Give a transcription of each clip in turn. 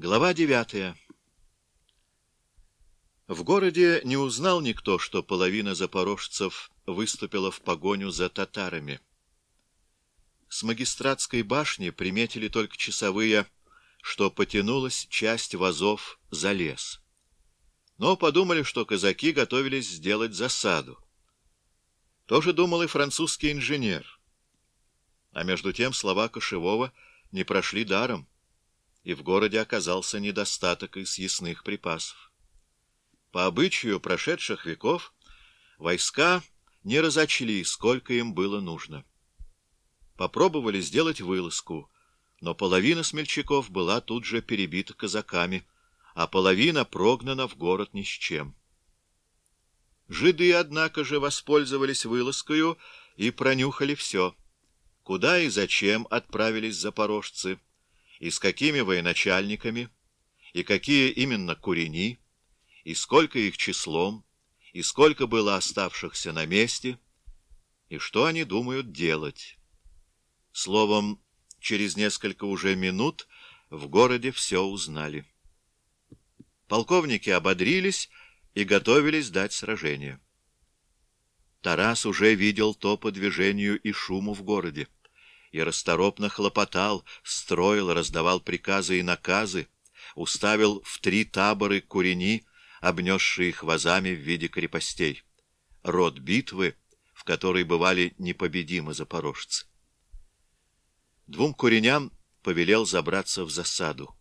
Глава девятая. В городе не узнал никто, что половина запорожцев выступила в погоню за татарами. С магистратской башни приметили только часовые, что потянулась часть вазов за лес. Но подумали, что казаки готовились сделать засаду. Тоже думал и французский инженер. А между тем слова Кошевого не прошли даром и в городе оказался недостаток из съестных припасов. По обычаю прошедших веков войска не разочли, сколько им было нужно. Попробовали сделать вылазку, но половина смельчаков была тут же перебита казаками, а половина прогнана в город ни с чем. Жиды, однако же, воспользовались вылазкою и пронюхали все. Куда и зачем отправились запорожцы — и с какими военачальниками, и какие именно курени, и сколько их числом, и сколько было оставшихся на месте, и что они думают делать. Словом, через несколько уже минут в городе все узнали. Полковники ободрились и готовились дать сражение. Тарас уже видел то по движению и шуму в городе и расторопно хлопотал, строил, раздавал приказы и наказы, уставил в три таборы курени, обнесшие их вазами в виде крепостей. Род битвы, в которой бывали непобедимы запорожцы. Двум куреням повелел забраться в засаду.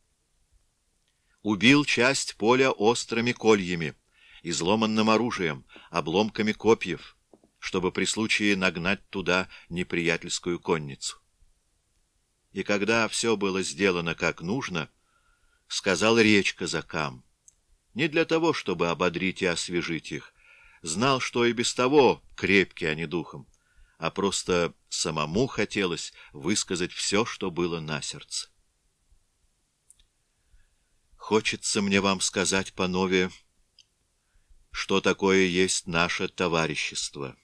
Убил часть поля острыми кольями, изломанным оружием, обломками копьев — чтобы при случае нагнать туда неприятельскую конницу. И когда все было сделано как нужно, сказал речь казакам, не для того, чтобы ободрить и освежить их, знал, что и без того крепкие они духом, а просто самому хотелось высказать все, что было на сердце. Хочется мне вам сказать, панове, что такое есть наше товарищество.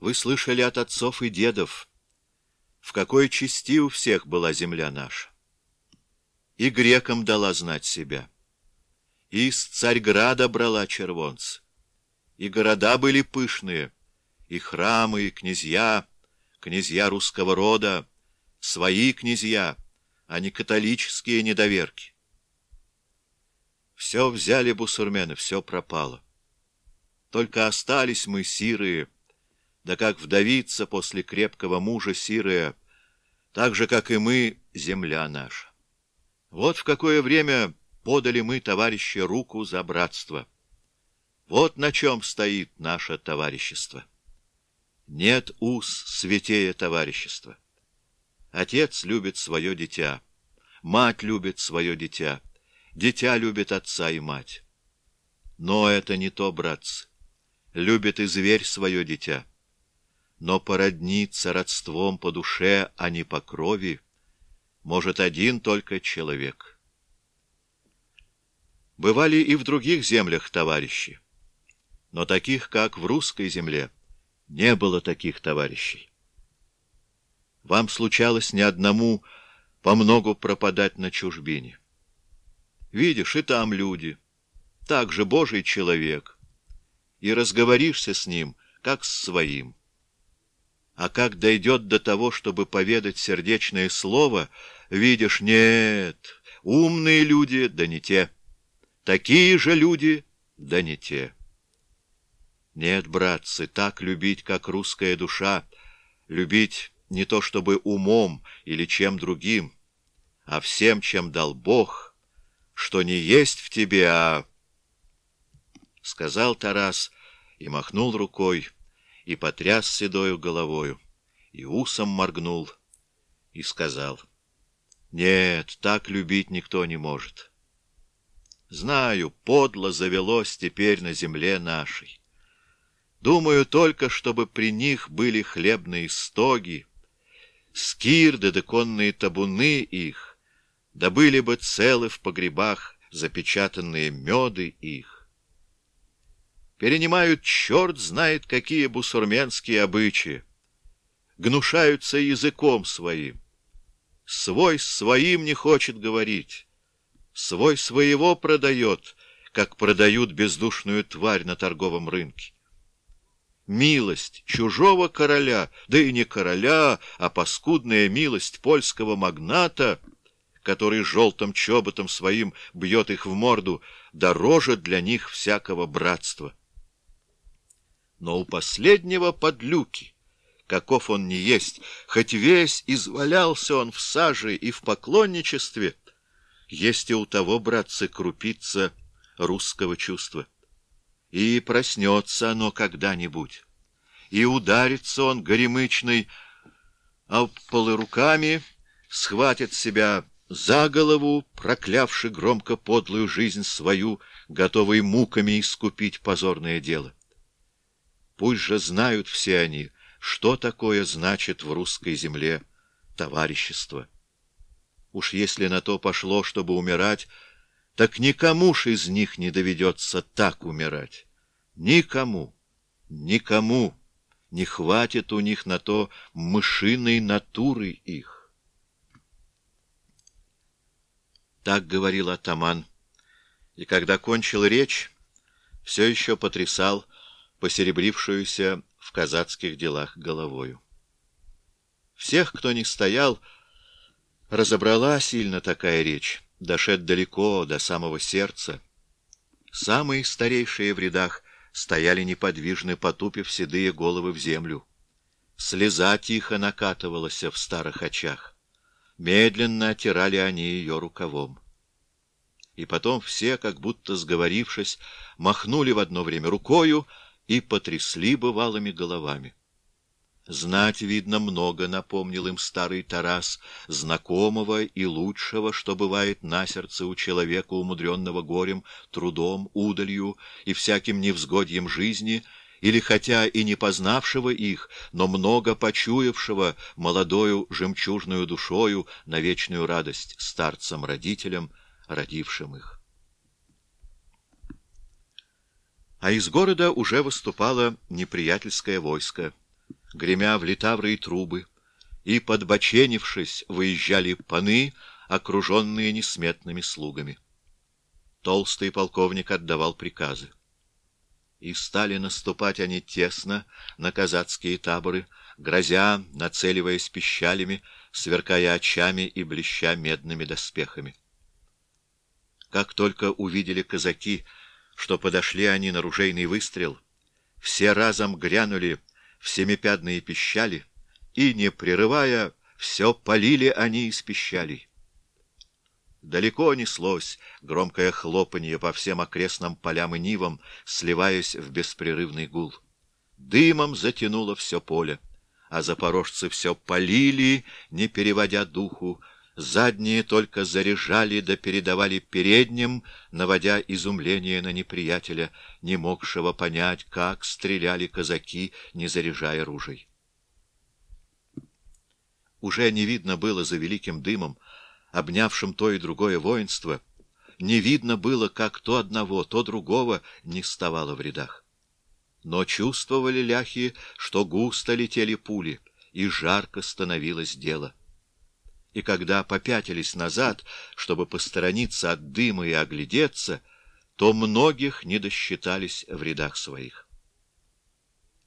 Вы слышали от отцов и дедов, в какой части у всех была земля наша. И грекам дала знать себя. И из Царьграда брала червонц. И города были пышные, и храмы, и князья, князья русского рода, свои князья, а не католические недоверки. Все взяли бусурмены, все пропало. Только остались мы сирые, да как вдовица после крепкого мужа сирая, так же, как и мы, земля наша. Вот в какое время подали мы, товарищи, руку за братство. Вот на чем стоит наше товарищество. Нет уз святее товарищества. Отец любит свое дитя, мать любит свое дитя, дитя любит отца и мать. Но это не то, братцы. Любит и зверь свое дитя но породниться родством по душе, а не по крови, может один только человек. Бывали и в других землях товарищи, но таких, как в русской земле, не было таких товарищей. Вам случалось ни одному по многу пропадать на чужбине. Видишь, и там люди, так же Божий человек, и разговоришься с ним, как с своим. А как дойдет до того, чтобы поведать сердечное слово, видишь, нет, умные люди, да не те. Такие же люди, да не те. Нет, братцы, так любить, как русская душа, любить не то чтобы умом или чем другим, а всем, чем дал Бог, что не есть в тебе, а... Сказал Тарас и махнул рукой, и потряс седою головою, и усом моргнул, и сказал, «Нет, так любить никто не может. Знаю, подло завелось теперь на земле нашей. Думаю только, чтобы при них были хлебные стоги, скирды да конные табуны их, да были бы целы в погребах запечатанные меды их перенимают черт знает какие бусурменские обычаи, гнушаются языком своим. Свой своим не хочет говорить. Свой своего продает, как продают бездушную тварь на торговом рынке. Милость чужого короля, да и не короля, а паскудная милость польского магната, который желтым чоботом своим бьет их в морду, дороже для них всякого братства. Но у последнего подлюки, каков он не есть, хоть весь извалялся он в саже и в поклонничестве, есть и у того, братцы, крупица русского чувства. И проснется оно когда-нибудь, и ударится он горемычный, а полы руками схватит себя за голову, проклявши громко подлую жизнь свою, готовый муками искупить позорное дело. Пусть же знают все они, что такое значит в русской земле товарищество. Уж если на то пошло, чтобы умирать, так никому ж из них не доведется так умирать. Никому, никому не хватит у них на то мышиной натуры их. Так говорил атаман, и когда кончил речь, все еще потрясал посеребрившуюся в казацких делах головою. Всех, кто не стоял, разобрала сильно такая речь, дошед далеко, до самого сердца. Самые старейшие в рядах стояли неподвижно, потупив седые головы в землю. Слеза тихо накатывалась в старых очах. Медленно отирали они ее рукавом. И потом все, как будто сговорившись, махнули в одно время рукою, и потрясли бывалыми головами. Знать, видно, много напомнил им старый Тарас, знакомого и лучшего, что бывает на сердце у человека, умудренного горем, трудом, удалью и всяким невзгодьем жизни, или хотя и не познавшего их, но много почуявшего молодою жемчужную душою на вечную радость старцам-родителям, родившим их. А из города уже выступало неприятельское войско. Гремя в литавры и трубы, и, подбоченившись, выезжали паны, окруженные несметными слугами. Толстый полковник отдавал приказы. И стали наступать они тесно на казацкие таборы, грозя, нацеливаясь пищалями, сверкая очами и блеща медными доспехами. Как только увидели казаки, что подошли они на ружейный выстрел, все разом грянули в семипядные пищали, и, не прерывая, все полили они из пищалей. Далеко неслось громкое хлопанье по всем окрестным полям и нивам, сливаясь в беспрерывный гул. Дымом затянуло все поле, а запорожцы все полили, не переводя духу, Задние только заряжали да передавали передним, наводя изумление на неприятеля, не могшего понять, как стреляли казаки, не заряжая ружей. Уже не видно было за великим дымом, обнявшим то и другое воинство, не видно было, как то одного, то другого не вставало в рядах. Но чувствовали ляхи, что густо летели пули, и жарко становилось дело и когда попятились назад, чтобы посторониться от дыма и оглядеться, то многих не досчитались в рядах своих.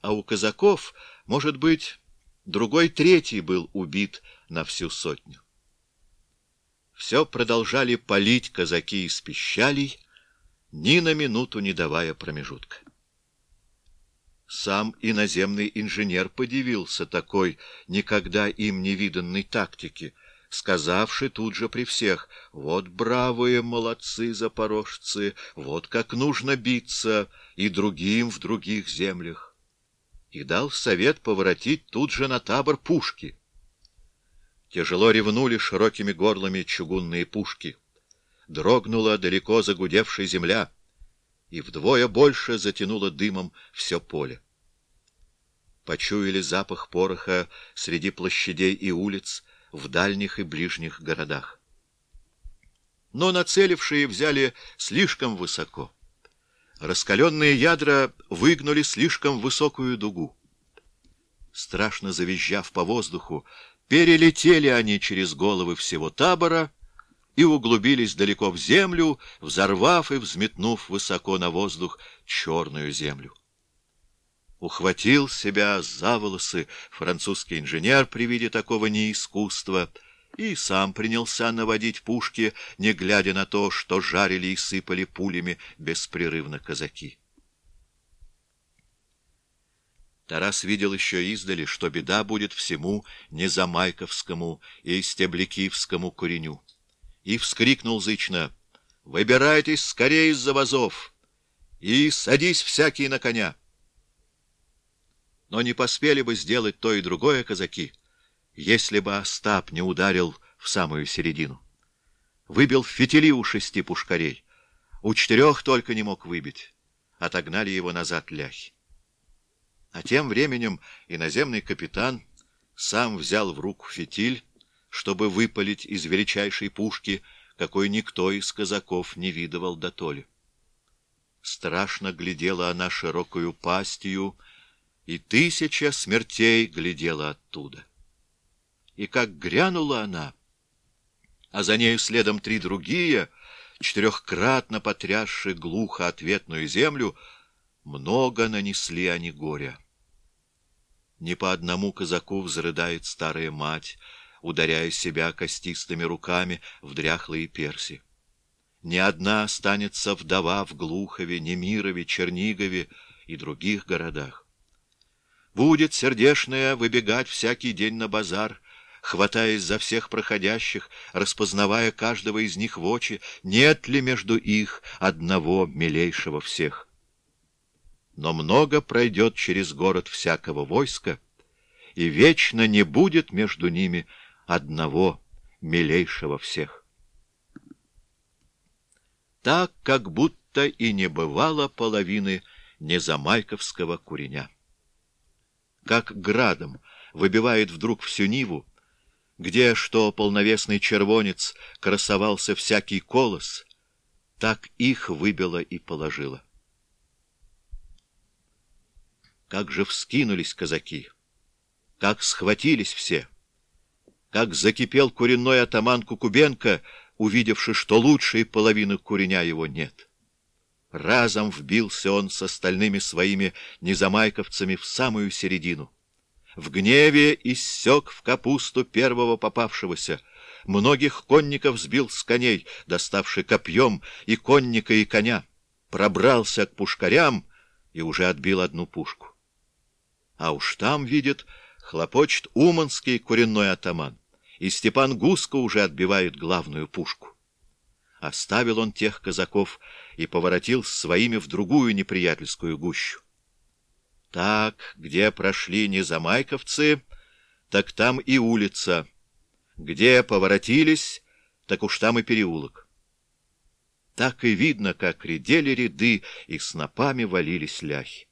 А у казаков, может быть, другой третий был убит на всю сотню. Все продолжали палить казаки из пищалей, ни на минуту не давая промежутка. Сам иноземный инженер подивился такой никогда им не виданной тактике — сказавши тут же при всех, «Вот бравые молодцы запорожцы, вот как нужно биться и другим в других землях». И дал совет поворотить тут же на табор пушки. Тяжело ревнули широкими горлами чугунные пушки. Дрогнула далеко загудевшая земля, и вдвое больше затянуло дымом все поле. Почуяли запах пороха среди площадей и улиц, в дальних и ближних городах. Но нацелившие взяли слишком высоко. Раскаленные ядра выгнули слишком высокую дугу. Страшно завизжав по воздуху, Перелетели они через головы всего табора и углубились далеко в землю, взорвав и взметнув высоко на воздух черную землю. Ухватил себя за волосы французский инженер при виде такого неискусства и сам принялся наводить пушки, не глядя на то, что жарили и сыпали пулями беспрерывно казаки. Тарас видел еще издали, что беда будет всему Незамайковскому и Стеблекивскому куреню. И вскрикнул зычно «Выбирайтесь скорее из-за вазов и садись всякий на коня!» Но не поспели бы сделать то и другое казаки, если бы Остап не ударил в самую середину. Выбил фитили у шести пушкарей, у четырех только не мог выбить. Отогнали его назад ляхи. А тем временем иноземный капитан сам взял в руку фитиль, чтобы выпалить из величайшей пушки, какой никто из казаков не видывал дотоле. Страшно глядела она широкою пастью, и тысяча смертей глядела оттуда. И как грянула она, а за нею следом три другие, четырехкратно потрясшие глухо ответную землю, много нанесли они горя. Не по одному казаку взрыдает старая мать, ударяя себя костистыми руками в дряхлые перси. Не одна останется вдова в Глухове, Немирове, Чернигове и других городах. Будет сердешная выбегать всякий день на базар, хватаясь за всех проходящих, распознавая каждого из них в очи, нет ли между их одного милейшего всех но много пройдет через город всякого войска, и вечно не будет между ними одного милейшего всех. Так, как будто и не бывало половины незамайковского куреня. Как градом выбивает вдруг всю Ниву, где, что полновесный червонец, красовался всякий колос, так их выбило и положило. Как же вскинулись казаки! Как схватились все! Как закипел куренной атаман Кукубенко, увидевши, что лучшей половины куреня его нет! Разом вбился он с остальными своими незамайковцами в самую середину. В гневе иссек в капусту первого попавшегося. Многих конников сбил с коней, доставший копьем и конника, и коня. Пробрался к пушкарям и уже отбил одну пушку. А уж там, видит, хлопочет уманский коренной атаман, и Степан Гуско уже отбивает главную пушку. Оставил он тех казаков и поворотил своими в другую неприятельскую гущу. Так, где прошли незамайковцы, так там и улица. Где поворотились, так уж там и переулок. Так и видно, как редели ряды и снопами валились ляхи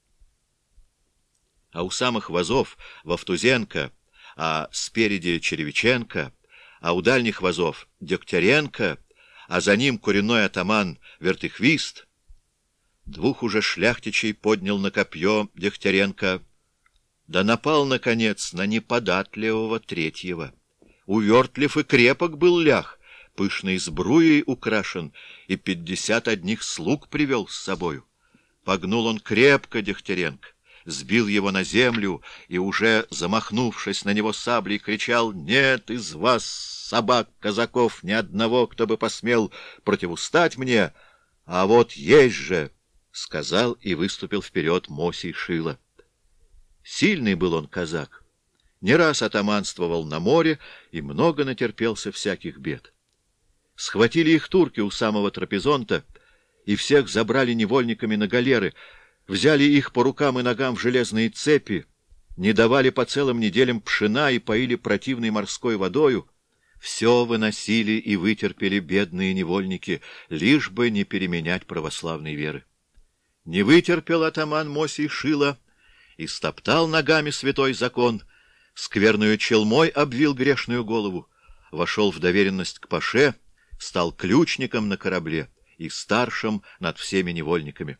а у самых вазов Вовтузенко, а спереди Черевиченко, а у дальних вазов Дегтяренко, а за ним коренной атаман Вертыхвист. Двух уже шляхтичей поднял на копье Дегтяренко, да напал, наконец, на неподатливого третьего. Увертлив и крепок был лях, пышной сбруей украшен, и пятьдесят одних слуг привел с собою. Погнул он крепко Дегтяренко сбил его на землю и, уже замахнувшись на него саблей, кричал «Нет из вас, собак, казаков, ни одного, кто бы посмел противустать мне, а вот есть же!» — сказал и выступил вперед Мосий Шила. Сильный был он казак, не раз атаманствовал на море и много натерпелся всяких бед. Схватили их турки у самого трапезонта и всех забрали невольниками на галеры — взяли их по рукам и ногам в железные цепи, не давали по целым неделям пшена и поили противной морской водою, все выносили и вытерпели бедные невольники, лишь бы не переменять православной веры. Не вытерпел атаман Мосий Шила и стоптал ногами святой закон, скверную челмой обвил грешную голову, вошел в доверенность к паше, стал ключником на корабле и старшим над всеми невольниками.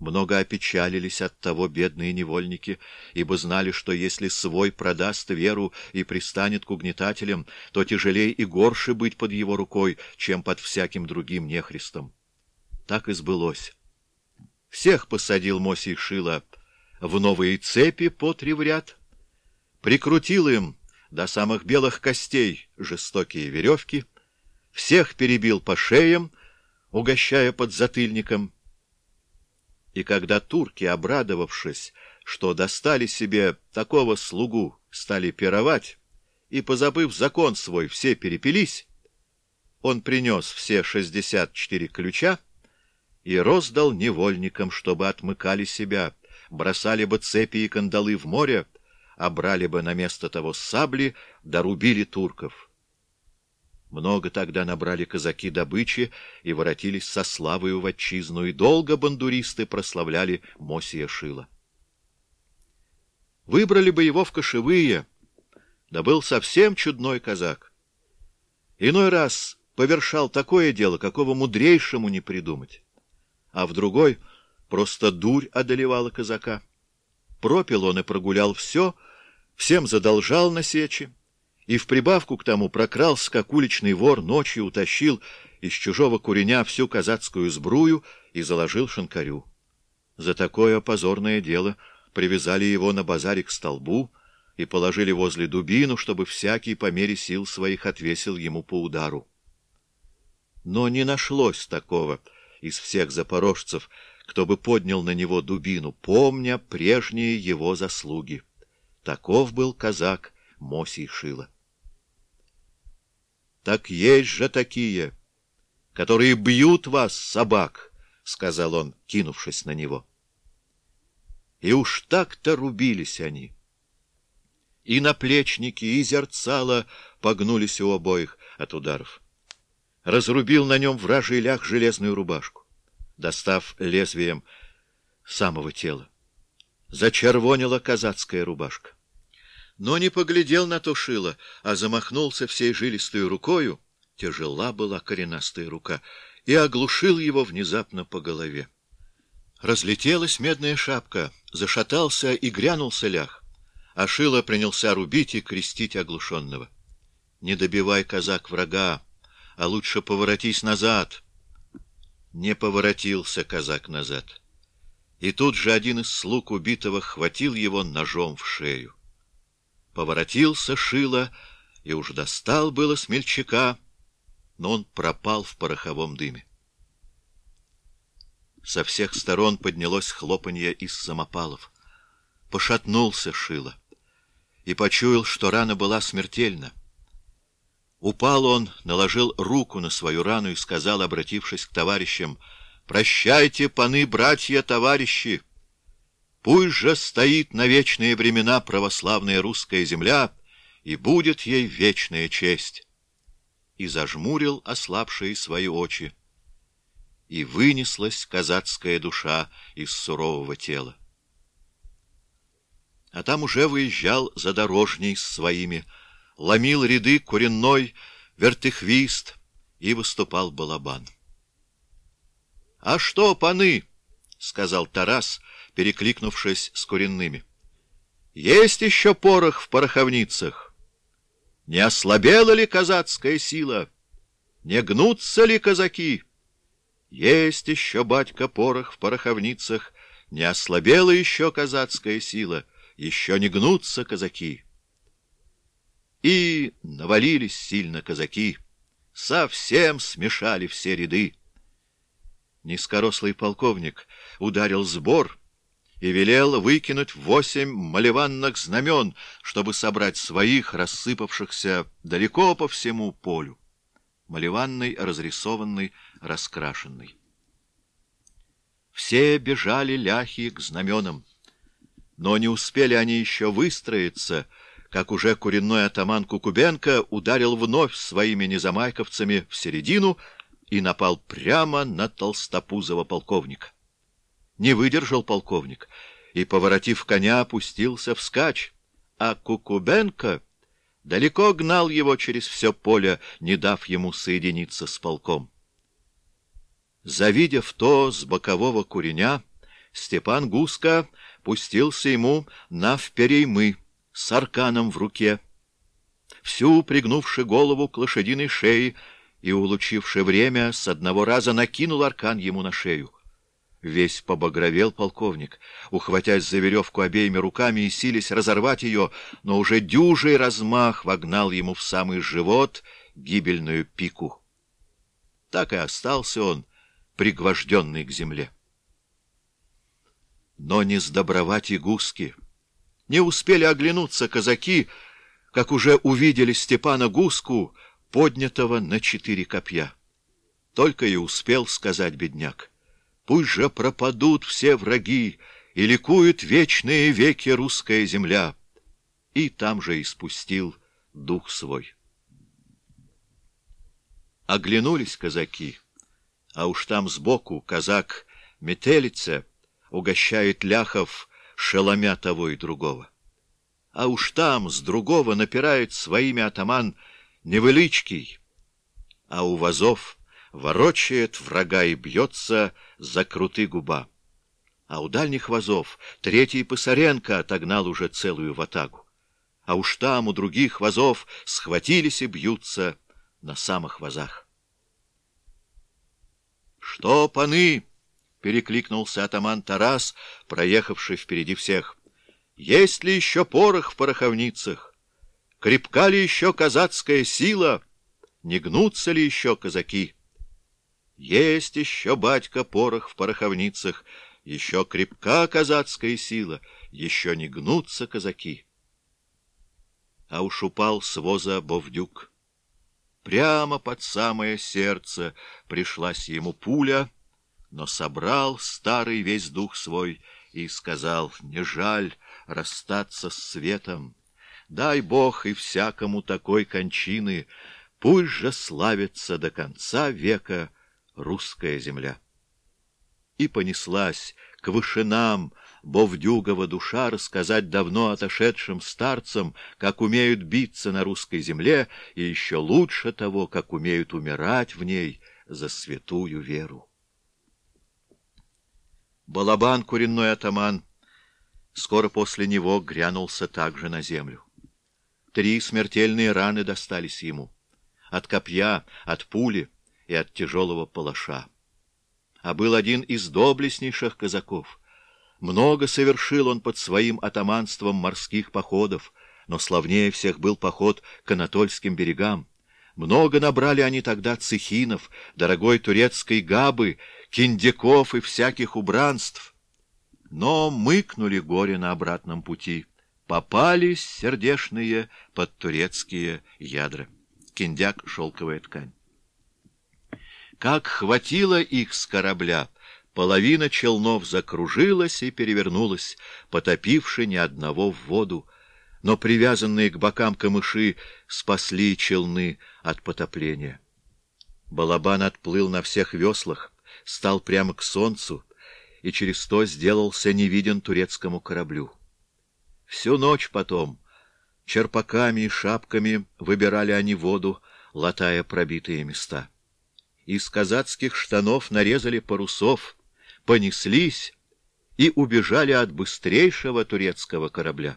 Много опечалились от того бедные невольники, ибо знали, что если свой продаст веру и пристанет к угнетателям, то тяжелей и горше быть под его рукой, чем под всяким другим нехристом. Так и сбылось. Всех посадил Мосий Шила в новые цепи по три в ряд, прикрутил им до самых белых костей жестокие веревки, всех перебил по шеям, угощая под затыльником, и когда турки, обрадовавшись, что достали себе такого слугу, стали пировать, и, позабыв закон свой, все перепились, он принес все шестьдесят четыре ключа и роздал невольникам, чтобы отмыкали себя, бросали бы цепи и кандалы в море, а брали бы на место того сабли, дорубили турков. Много тогда набрали казаки добычи и воротились со славою в отчизну, и долго бандуристы прославляли Мосия Шила. Выбрали бы его в кошевые, да был совсем чудной казак. Иной раз повершал такое дело, какого мудрейшему не придумать, а в другой просто дурь одолевала казака. Пропил он и прогулял все, всем задолжал на сечи, и в прибавку к тому прокрался, как уличный вор, ночью утащил из чужого куреня всю казацкую сбрую и заложил шинкарю. За такое позорное дело привязали его на базаре к столбу и положили возле дубину, чтобы всякий по мере сил своих отвесил ему по удару. Но не нашлось такого из всех запорожцев, кто бы поднял на него дубину, помня прежние его заслуги. Таков был казак Мосий Шила. — Так есть же такие, которые бьют вас, собак, — сказал он, кинувшись на него. И уж так-то рубились они. И наплечники, и зерцало погнулись у обоих от ударов. Разрубил на нем вражий ляг железную рубашку, достав лезвием самого тела. Зачервонила казацкая рубашка но не поглядел на то шило, а замахнулся всей жилистой рукою, тяжела была коренастая рука, и оглушил его внезапно по голове. Разлетелась медная шапка, зашатался и грянулся лях, а шило принялся рубить и крестить оглушенного. «Не добивай, казак, врага, а лучше поворотись назад!» Не поворотился казак назад. И тут же один из слуг убитого хватил его ножом в шею. Поворотился Шило и уж достал было смельчака, но он пропал в пороховом дыме. Со всех сторон поднялось хлопанье из самопалов. Пошатнулся Шило и почуял, что рана была смертельна. Упал он, наложил руку на свою рану и сказал, обратившись к товарищам, «Прощайте, паны, братья, товарищи!» Пусть же стоит на вечные времена православная русская земля, и будет ей вечная честь. И зажмурил ослабшие свои очи, и вынеслась казацкая душа из сурового тела. А там уже выезжал задорожней с своими, ломил ряды куренной вертыхвист, и выступал балабан. — А что, паны? — сказал Тарас, — перекликнувшись с куренными. «Есть еще порох в пороховницах? Не ослабела ли казацкая сила? Не гнутся ли казаки? Есть еще, батька, порох в пороховницах, не ослабела еще казацкая сила, еще не гнутся казаки». И навалились сильно казаки, совсем смешали все ряды. Низкорослый полковник ударил сбор — и велел выкинуть восемь малеванных знамен, чтобы собрать своих, рассыпавшихся далеко по всему полю. Малеванный, разрисованный, раскрашенный. Все бежали ляхи к знаменам, но не успели они еще выстроиться, как уже куренной атаман Кукубенко ударил вновь своими незамайковцами в середину и напал прямо на толстопузого полковника. Не выдержал полковник и, поворотив коня, опустился вскачь, а Кукубенко далеко гнал его через все поле, не дав ему соединиться с полком. Завидев то с бокового куреня, Степан Гуска пустился ему на впереймы с арканом в руке. Всю пригнувши голову к лошадиной шее и, улучивши время, с одного раза накинул аркан ему на шею. Весь побагровел полковник, ухватясь за веревку обеими руками и сились разорвать ее, но уже дюжий размах вогнал ему в самый живот гибельную пику. Так и остался он, пригвожденный к земле. Но не сдобровать и гуски. Не успели оглянуться казаки, как уже увидели Степана Гуску, поднятого на четыре копья. Только и успел сказать бедняк. Пусть же пропадут все враги, и ликует вечные веки русская земля. И там же испустил дух свой. Оглянулись казаки, а уж там сбоку казак Метелица угощает ляхов, шеломя того и другого. А уж там с другого напирает своими атаман Невеличкий, а у вазов ворочает врага и бьется за круты губа. А у дальних вазов третий Писаренко отогнал уже целую ватагу. А уж там у других вазов схватились и бьются на самых вазах. «Что, паны?» — перекликнулся атаман Тарас, проехавший впереди всех. «Есть ли еще порох в пороховницах? Крепка ли еще казацкая сила? Не гнутся ли еще казаки?» Есть еще, батька, порох в пороховницах, еще крепка казацкая сила, еще не гнутся казаки. А уж упал с воза Бовдюк. Прямо под самое сердце пришлась ему пуля, но собрал старый весь дух свой и сказал, не жаль расстаться с светом. Дай Бог и всякому такой кончины, пусть же славится до конца века русская земля. И понеслась к вышинам Бовдюгова душа рассказать давно отошедшим старцам, как умеют биться на русской земле, и еще лучше того, как умеют умирать в ней за святую веру. Балабан, куренной атаман, скоро после него грянулся также на землю. Три смертельные раны достались ему. От копья, от пули — и от тяжелого палаша. А был один из доблестнейших казаков. Много совершил он под своим атаманством морских походов, но славнее всех был поход к Анатольским берегам. Много набрали они тогда цехинов, дорогой турецкой габы, киндяков и всяких убранств. Но мыкнули горе на обратном пути, попались сердешные под турецкие ядра. Киндяк — шелковая ткань. Как хватило их с корабля, половина челнов закружилась и перевернулась, потопивши ни одного в воду, но привязанные к бокам камыши спасли челны от потопления. Балабан отплыл на всех веслах, стал прямо к солнцу и через то сделался невиден турецкому кораблю. Всю ночь потом. Черпаками и шапками выбирали они воду, латая пробитые места. Из казацких штанов нарезали парусов, понеслись и убежали от быстрейшего турецкого корабля.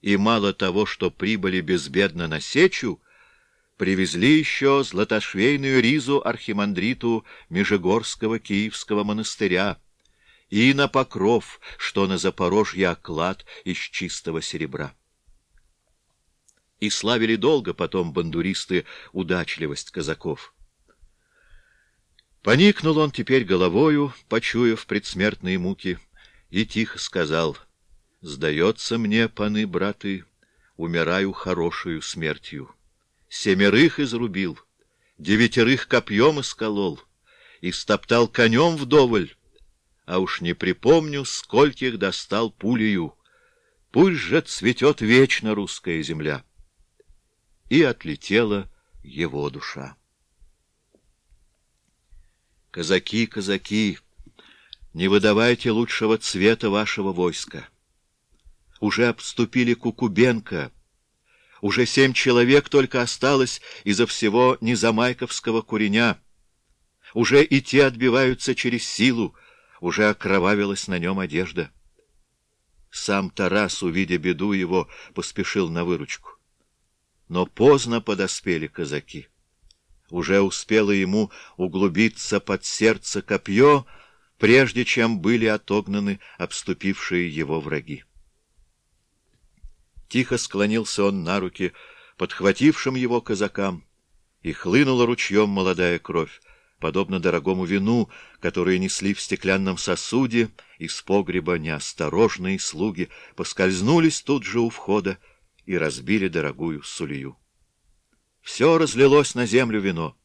И мало того, что прибыли безбедно на сечу, привезли еще златошвейную ризу архимандриту Межегорского Киевского монастыря и на покров, что на Запорожье оклад из чистого серебра. И славили долго потом бандуристы удачливость казаков. Поникнул он теперь головою, почуяв предсмертные муки, и тихо сказал, «Сдается мне, паны, браты, умираю хорошую смертью. Семерых изрубил, девятерых копьем исколол, и стоптал конем вдоволь, а уж не припомню, скольких достал пулею. Пусть же цветет вечно русская земля». И отлетела его душа. Казаки, казаки, не выдавайте лучшего цвета вашего войска. Уже обступили Кукубенко. Уже семь человек только осталось из-за всего незамайковского куреня. Уже и те отбиваются через силу. Уже окровавилась на нем одежда. Сам Тарас, увидя беду его, поспешил на выручку. Но поздно подоспели казаки. Уже успело ему углубиться под сердце копье, прежде чем были отогнаны обступившие его враги. Тихо склонился он на руки подхватившим его казакам, и хлынула ручьем молодая кровь, подобно дорогому вину, которое несли в стеклянном сосуде из погреба неосторожные слуги, поскользнулись тут же у входа и разбили дорогую сулью. Все разлилось на землю вино,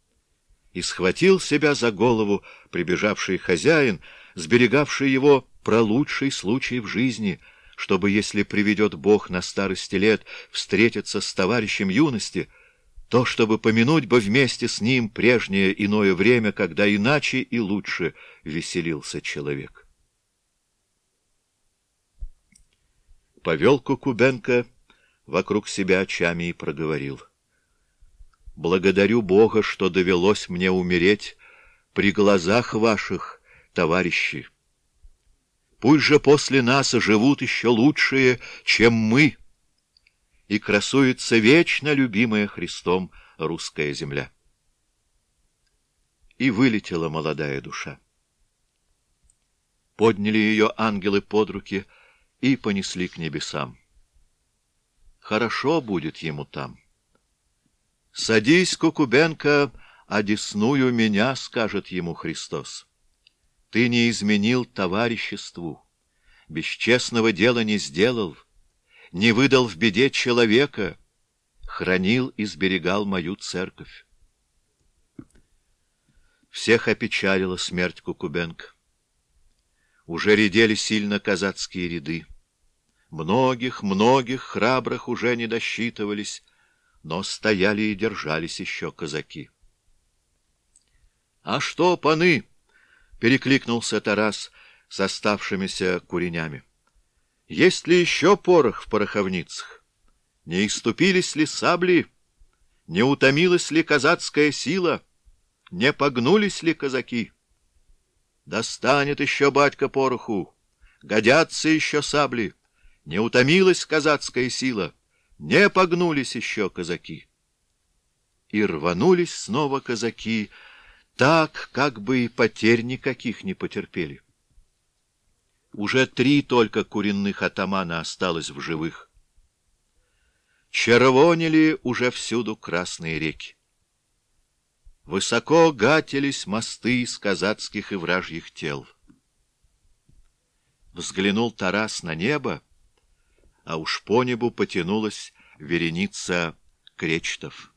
и схватил себя за голову прибежавший хозяин, сберегавший его про лучший случай в жизни — чтобы, если приведет Бог на старости лет встретиться с товарищем юности, то чтобы помянуть бы вместе с ним прежнее иное время, когда иначе и лучше веселился человек. Повел Кукубенко вокруг себя очами и проговорил. «Благодарю Бога, что довелось мне умереть при глазах ваших, товарищи». Пусть же после нас живут еще лучшие, чем мы, и красуется вечно любимая Христом русская земля. И вылетела молодая душа. Подняли ее ангелы под руки и понесли к небесам. Хорошо будет ему там. «Садись, Кукубенко, одесную меня», — скажет ему Христос. Ты не изменил товариществу, бесчестного дела не сделал, не выдал в беде человека, хранил и сберегал мою церковь. Всех опечалила смерть Кукубенко. Уже редели сильно казацкие ряды. Многих, многих храбрых уже не досчитывались, но стояли и держались еще казаки. — А что, паны? — перекликнулся Тарас с оставшимися куренями. — Есть ли еще порох в пороховницах? Не иступились ли сабли? Не утомилась ли казацкая сила? Не погнулись ли казаки? Достанет еще батька пороху, годятся еще сабли. Не утомилась казацкая сила, не погнулись еще казаки. И рванулись снова казаки, так, как бы и потерь никаких не потерпели. Уже три только куренных атамана осталось в живых. Червонили уже всюду красные реки. Высоко гатились мосты из казацких и вражьих тел. Взглянул Тарас на небо, а уж по небу потянулась вереница кречетов.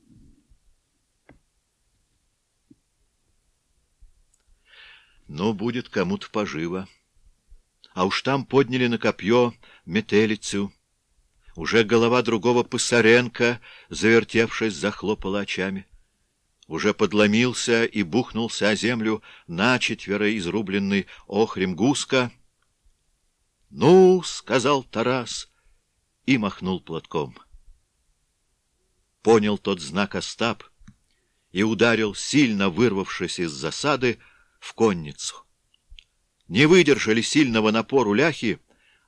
Ну, будет кому-то поживо. А уж там подняли на копье метелицу. Уже голова другого Пысаренко, завертевшись, захлопала очами. Уже подломился и бухнулся о землю начетверо изрубленный охрем гуска. — Ну, — сказал Тарас и махнул платком. Понял тот знак Остап и ударил, сильно вырвавшись из засады, в конницу. Не выдержали сильного напору ляхи,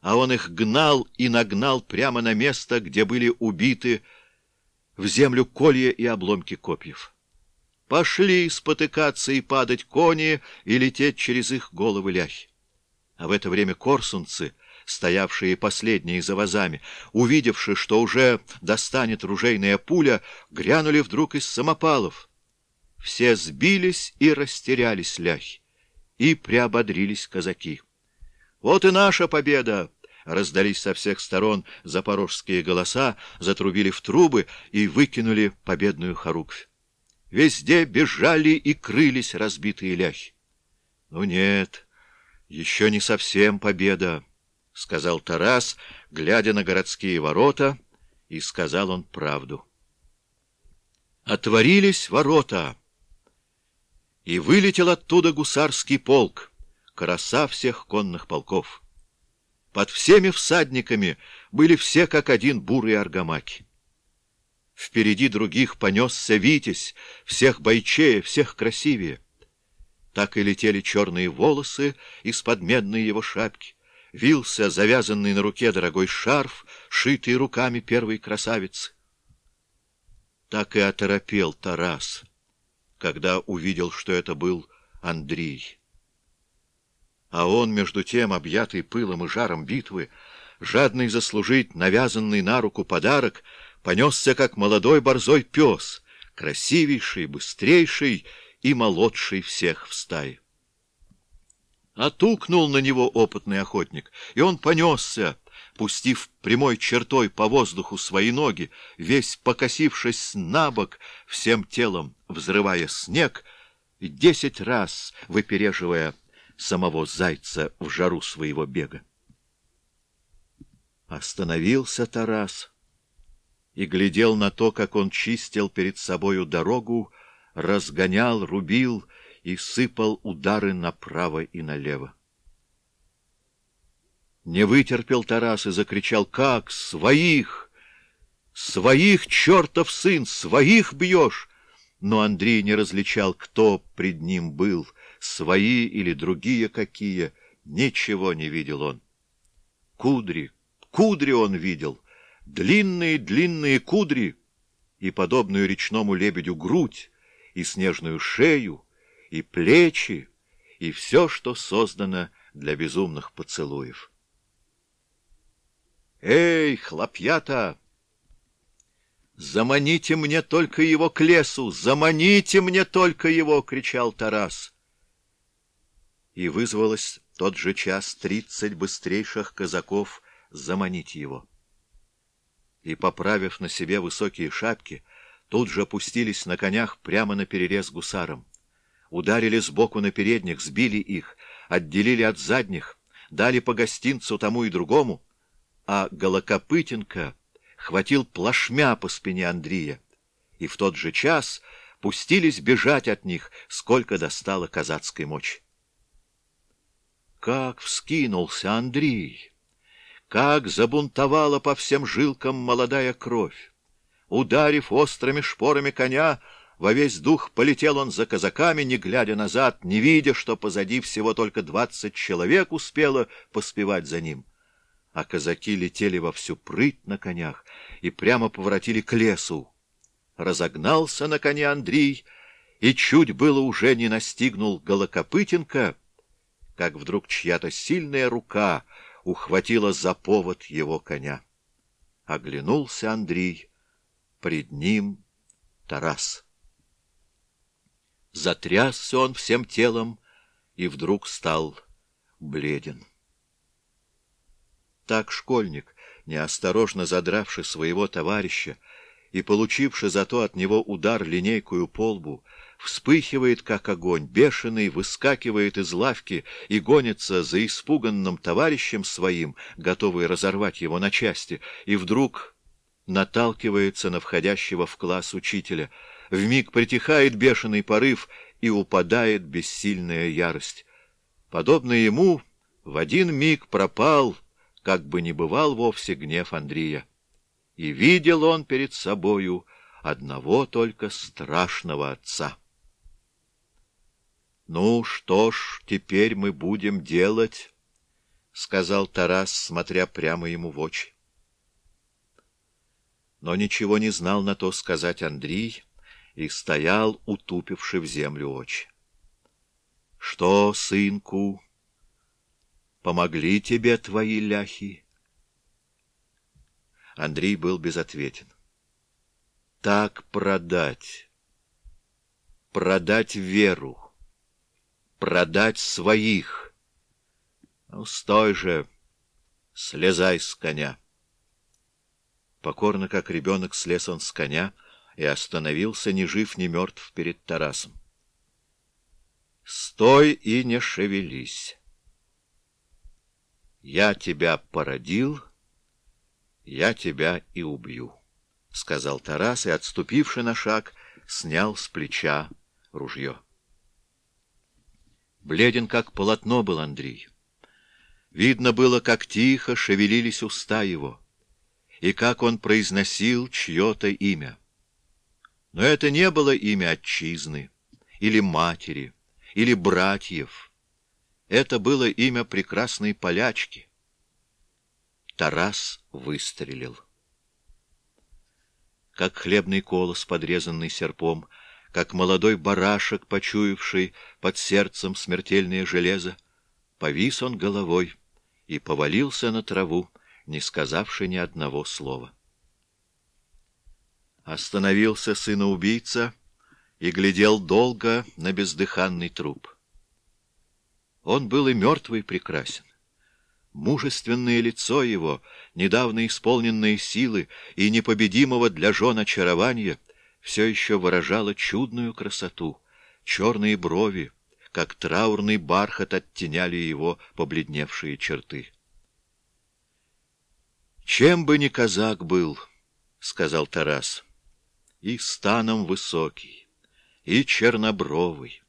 а он их гнал и нагнал прямо на место, где были убиты в землю колья и обломки копьев. Пошли спотыкаться и падать кони и лететь через их головы ляхи. А в это время корсунцы, стоявшие последние за вазами, увидевши, что уже достанет ружейная пуля, грянули вдруг из самопалов — все сбились и растерялись ляхи, и приободрились казаки. «Вот и наша победа!» Раздались со всех сторон запорожские голоса, затрубили в трубы и выкинули победную хоруквь. Везде бежали и крылись разбитые ляхи. — Ну нет, еще не совсем победа, — сказал Тарас, глядя на городские ворота, и сказал он правду. Отворились ворота и вылетел оттуда гусарский полк, краса всех конных полков. Под всеми всадниками были все как один бурые аргамаки. Впереди других понесся Витязь, всех бойчее, всех красивее. Так и летели черные волосы из-под медной его шапки. Вился завязанный на руке дорогой шарф, шитый руками первой красавицы. Так и оторопел Тарас, когда увидел, что это был Андрей. А он, между тем, объятый пылом и жаром битвы, жадный заслужить навязанный на руку подарок, понесся, как молодой борзой пес, красивейший, быстрейший и молодший всех в стае. Отукнул на него опытный охотник, и он понесся, пустив прямой чертой по воздуху свои ноги, весь покосившись на бок, всем телом взрывая снег, десять раз выпереживая самого зайца в жару своего бега. Остановился Тарас и глядел на то, как он чистил перед собою дорогу, разгонял, рубил и сыпал удары направо и налево. Не вытерпел Тарас и закричал «Как? Своих! Своих, чертов сын! Своих бьешь!» Но Андрей не различал, кто пред ним был, свои или другие какие, ничего не видел он. Кудри, кудри он видел, длинные-длинные кудри, и подобную речному лебедю грудь, и снежную шею, и плечи, и все, что создано для безумных поцелуев. «Эй, хлопьята! Заманите мне только его к лесу! Заманите мне только его!» — кричал Тарас. И вызвалось тот же час тридцать быстрейших казаков заманить его. И, поправив на себе высокие шапки, тут же опустились на конях прямо на перерез гусарам. Ударили сбоку на передних, сбили их, отделили от задних, дали по гостинцу тому и другому, а Голокопытенко хватил плашмя по спине Андрея, и в тот же час пустились бежать от них, сколько достало казацкой мочи. Как вскинулся Андрей! Как забунтовала по всем жилкам молодая кровь! Ударив острыми шпорами коня, во весь дух полетел он за казаками, не глядя назад, не видя, что позади всего только двадцать человек успело поспевать за ним. А казаки летели во всю прыть на конях и прямо поворотили к лесу. Разогнался на коне Андрей и чуть было уже не настигнул Голокопытенко, как вдруг чья-то сильная рука ухватила за повод его коня. Оглянулся Андрей — пред ним Тарас. Затрясся он всем телом и вдруг стал бледен. Так школьник, неосторожно задравший своего товарища и получивший зато от него удар линейкую по лбу, вспыхивает, как огонь, бешеный, выскакивает из лавки и гонится за испуганным товарищем своим, готовый разорвать его на части, и вдруг наталкивается на входящего в класс учителя. Вмиг притихает бешеный порыв и упадает бессильная ярость. Подобно ему в один миг пропал, как бы не бывал вовсе гнев Андрея. И видел он перед собою одного только страшного отца. «Ну что ж, теперь мы будем делать», — сказал Тарас, смотря прямо ему в очи. Но ничего не знал на то сказать Андрей и стоял, утупивший в землю очи. — Что, сынку, помогли тебе твои ляхи? Андрей был безответен. — Так продать, продать веру, продать своих. Ну, стой же, слезай с коня. Покорно, как ребенок, слез он с коня и остановился, ни жив, ни мертв, перед Тарасом. «Стой и не шевелись. Я тебя породил, я тебя и убью», — сказал Тарас, и, отступивший на шаг, снял с плеча ружье. Бледен, как полотно был Андрей. Видно было, как тихо шевелились уста его и как он произносил чье-то имя. Но это не было имя отчизны, или матери, или братьев. Это было имя прекрасной полячки. Тарас выстрелил. Как хлебный колос, подрезанный серпом, как молодой барашек, почуявший под сердцем смертельное железо, повис он головой и повалился на траву, не сказавши ни одного слова. Остановился сына-убийца и глядел долго на бездыханный труп. Он был и мертвый прекрасен. Мужественное лицо его, недавно исполненные силы и непобедимого для жен очарования, все еще выражало чудную красоту, черные брови, как траурный бархат оттеняли его побледневшие черты. «Чем бы ни казак был, — сказал Тарас, — и станом высокий, и чернобровый,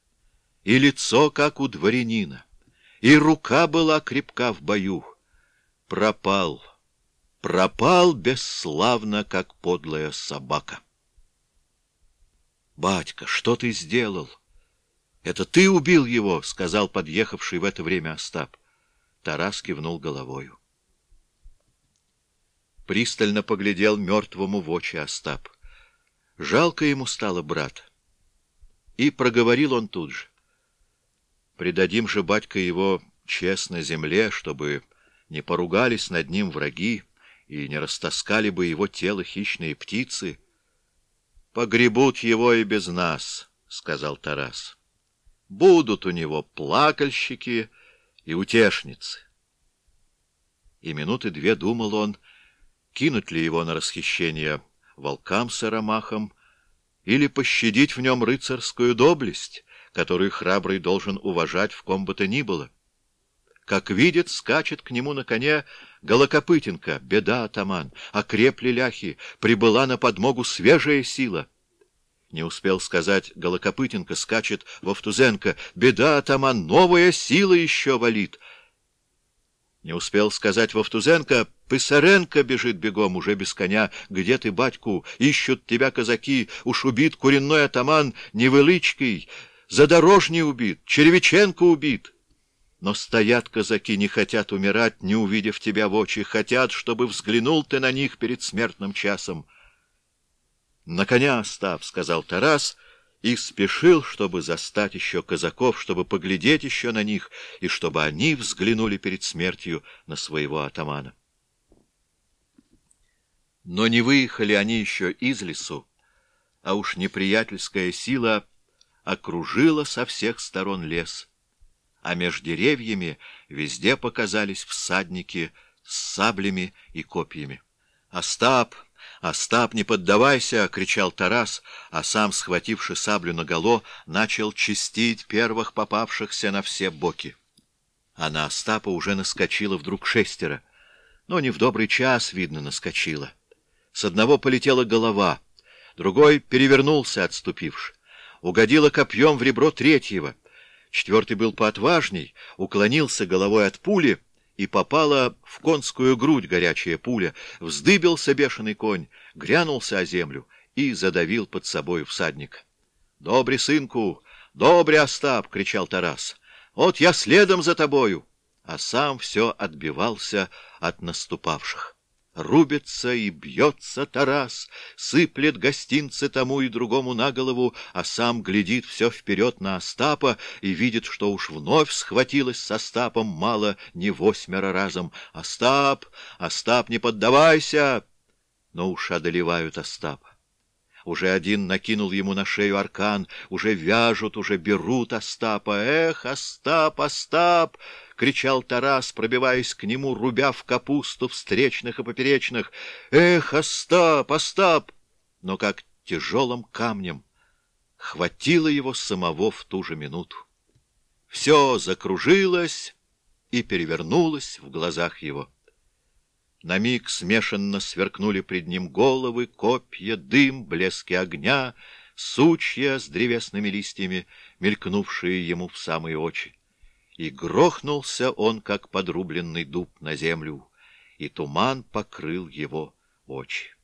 и лицо, как у дворянина, и рука была крепка в бою, пропал, пропал бесславно, как подлая собака». «Батька, что ты сделал?» «Это ты убил его!» — сказал подъехавший в это время Остап. Тарас кивнул головою. Пристально поглядел мертвому в очи Остап. Жалко ему стало брат. И проговорил он тут же. «Предадим же, батька, его честно земле, чтобы не поругались над ним враги и не растаскали бы его тело хищные птицы». «Погребут его и без нас», — сказал Тарас. «Будут у него плакальщики и утешницы». И минуты две думал он, кинуть ли его на расхищение волкам с аромахом или пощадить в нем рыцарскую доблесть, которую храбрый должен уважать в ком бы то ни было. Как видит, скачет к нему на коне Голокопытенко, беда, атаман, окрепли ляхи, прибыла на подмогу свежая сила. Не успел сказать Голокопытенко, скачет Вовтузенко, беда, атаман, новая сила еще валит. Не успел сказать Вовтузенко, Писаренко бежит бегом, уже без коня. Где ты, батьку? Ищут тебя казаки, уж убит куренной атаман Невылычкой, Задорожний убит, Черевиченко убит. Но стоят казаки, не хотят умирать, не увидев тебя в очи, хотят, чтобы взглянул ты на них перед смертным часом. — На коня, Остап, — сказал Тарас, и спешил, чтобы застать еще казаков, чтобы поглядеть еще на них, и чтобы они взглянули перед смертью на своего атамана. Но не выехали они еще из лесу, а уж неприятельская сила окружила со всех сторон лес — а меж деревьями везде показались всадники с саблями и копьями. «Остап! Остап, не поддавайся!» — кричал Тарас, а сам, схвативши саблю наголо, начал чистить первых попавшихся на все боки. А на Остапа уже наскочило вдруг шестеро. Но не в добрый час, видно, наскочило. С одного полетела голова, другой перевернулся, отступивши. Угодило копьем в ребро третьего — Четвертый был поотважней, уклонился головой от пули, и попала в конскую грудь горячая пуля. Вздыбился бешеный конь, грянулся о землю и задавил под собой всадника. — Добре, сынку! Добре, Остап! — кричал Тарас. — Вот я следом за тобою! А сам все отбивался от наступавших. Рубится и бьется Тарас, сыплет гостинцы тому и другому на голову, а сам глядит все вперед на Остапа и видит, что уж вновь схватилась с Остапом мало не восьмеро разом. «Остап! Остап, не поддавайся!» Но уж одолевают Остапа. Уже один накинул ему на шею аркан, уже вяжут, уже берут Остапа. «Эх, Остап, Остап!» — кричал Тарас, пробиваясь к нему, рубя в капусту встречных и поперечных. «Эх, Остап, Остап!» Но как тяжелым камнем хватило его самого в ту же минуту. Все закружилось и перевернулось в глазах его. На миг смешанно сверкнули пред ним головы, копья, дым, блески огня, сучья с древесными листьями, мелькнувшие ему в самые очи. И грохнулся он, как подрубленный дуб, на землю, и туман покрыл его очи.